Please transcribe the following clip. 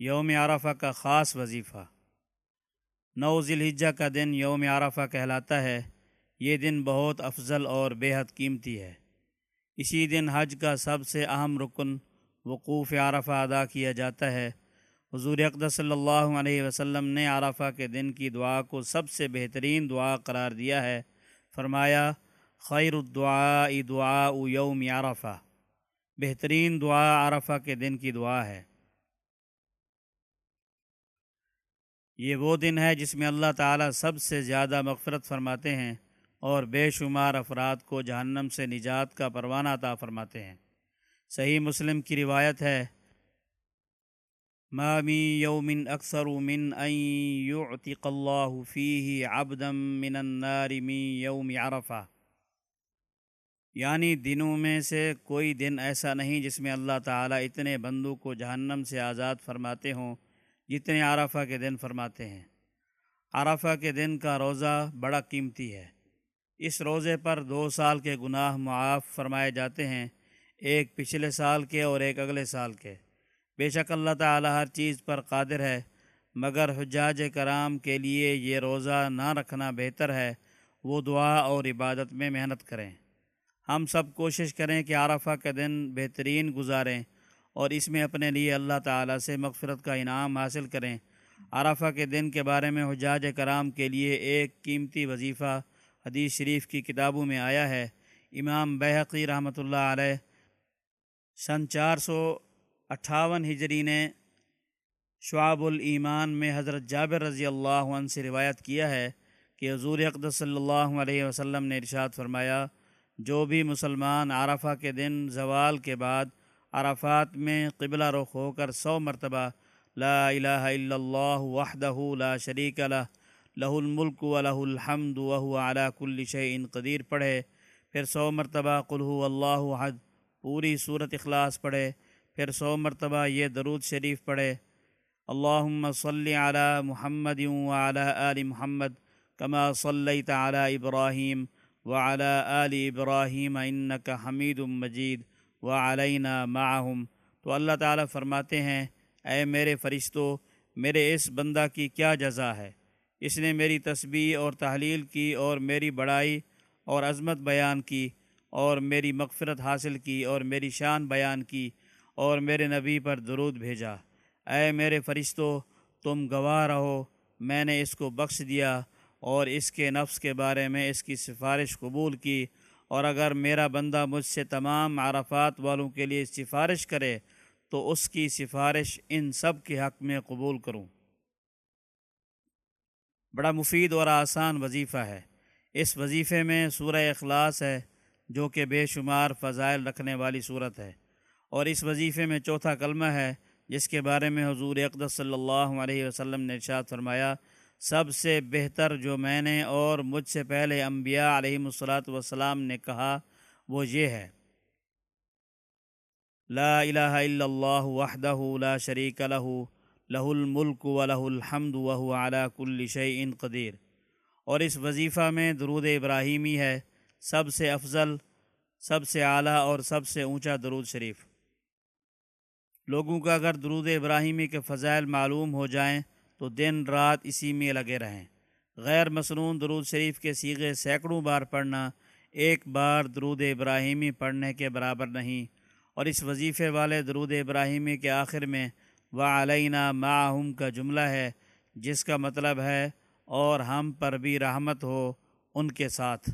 یوم عرفہ کا خاص وظیفہ۔ نو ذی الحجہ کا دن یوم عرفہ کہلاتا ہے۔ یہ دن بہت افضل اور بے حد قیمتی ہے۔ اسی دن حج کا سب سے اہم رکن وقوف عرفہ ادا کیا جاتا ہے۔ حضور اقدس صلی اللہ علیہ وسلم نے عرفہ کے دن کی دعا کو سب سے بہترین دعا قرار دیا ہے۔ فرمایا، خیر الدعاء دعاء یوم عرفہ۔ بہترین دعا عرفہ کے دن کی دعا ہے۔ یہ وہ دن ہے جس میں اللہ تعالیٰ سب سے زیادہ مغفرت فرماتے ہیں اور بے شمار افراد کو جہنم سے نجات کا پروانہ عطا فرماتے ہیں۔ صحیح مسلم کی روایت ہے، ما من يوم اکثر من ان يعتق الله فيه عبدا من النار من يوم عرفہ یعنی دنوں میں سے کوئی دن ایسا نہیں جس میں اللہ تعالیٰ اتنے بندوں کو جہنم سے آزاد فرماتے ہوں جتنے عرفہ کے دن فرماتے ہیں۔ عرفہ کے دن کا روزہ بڑا قیمتی ہے۔ اس روزے پر دو سال کے گناہ معاف فرمائے جاتے ہیں، ایک پچھلے سال کے اور ایک اگلے سال کے۔ بے شک اللہ تعالیٰ ہر چیز پر قادر ہے، مگر حجاج کرام کے لیے یہ روزہ نہ رکھنا بہتر ہے۔ وہ دعا اور عبادت میں محنت کریں۔ ہم سب کوشش کریں کہ عرفہ کے دن بہترین گزاریں۔ اور اس میں اپنے لیے اللہ تعالیٰ سے مغفرت کا انعام حاصل کریں۔ عرفہ کے دن کے بارے میں حجاج کرام کے لیے ایک قیمتی وظیفہ حدیث شریف کی کتابوں میں آیا ہے۔ امام بحقی رحمۃ اللہ علیہ سن چار سو اٹھاون ہجری نے شعاب الایمان میں حضرت جابر رضی اللہ عنہ سے روایت کیا ہے کہ حضور اقدس صلی اللہ علیہ وسلم نے ارشاد فرمایا، جو بھی مسلمان عرفہ کے دن زوال کے بعد عرفات میں قبلہ رخ ہو کر سو مرتبہ لا الہ الا اللہ وحدہ لا شریک لہ لہ الملک و لہ الحمد وهو على كل شيء قدیر پڑھے۔ پھر سو مرتبہ قل هو اللہ حد پوری صورت اخلاص پڑھے۔ پھر سو مرتبہ یہ درود شریف پڑھے۔ اللہم صلی علی محمد وعلى آل محمد کما صلیت علی ابراہیم وعلى آل ابراہیم انکا حمید مجید۔ و علینہ معہم۔ تو اللہ تعالیٰ فرماتے ہیں، اے میرے فرشتوں میرے اس بندہ کی کیا جزا ہے؟ اس نے میری تسبیح اور تحلیل کی اور میری بڑائی اور عظمت بیان کی اور میری مغفرت حاصل کی اور میری شان بیان کی اور میرے نبی پر درود بھیجا۔ اے میرے فرشتوں تم گواہ رہو، میں نے اس کو بخش دیا اور اس کے نفس کے بارے میں اس کی سفارش قبول کی۔ اور اگر میرا بندہ مجھ سے تمام عرفات والوں کے لیے سفارش کرے، تو اس کی سفارش ان سب کے حق میں قبول کروں۔ بڑا مفید اور آسان وظیفہ ہے۔ اس وظیفے میں سورہ اخلاص ہے، جو کہ بے شمار فضائل رکھنے والی صورت ہے۔ اور اس وظیفے میں چوتھا کلمہ ہے، جس کے بارے میں حضور اقدس صلی اللہ علیہ وسلم نے ارشاد فرمایا سب سے بہتر جو میں نے اور مجھ سے پہلے انبیاء علیہ الصلاۃ والسلام نے کہا وہ یہ ہے۔ لا الہ الا اللہ وحدہ لا شریک لہ لہ الملک و لہ الحمد وهو على كل شيء قدیر۔ اور اس وظیفہ میں درود ابراہیمی ہے، سب سے افضل، سب سے اعلیٰ اور سب سے اونچا درود شریف۔ لوگوں کا اگر درود ابراہیمی کے فضائل معلوم ہو جائیں تو دن رات اسی میں لگے رہیں۔ غیر مصنون درود شریف کے سیغے سینکڑوں بار پڑھنا، ایک بار درود ابراہیمی پڑھنے کے برابر نہیں۔ اور اس وظیفے والے درود ابراہیمی کے آخر میں و علینہ معہم کا جملہ ہے، جس کا مطلب ہے، اور ہم پر بھی رحمت ہو ان کے ساتھ۔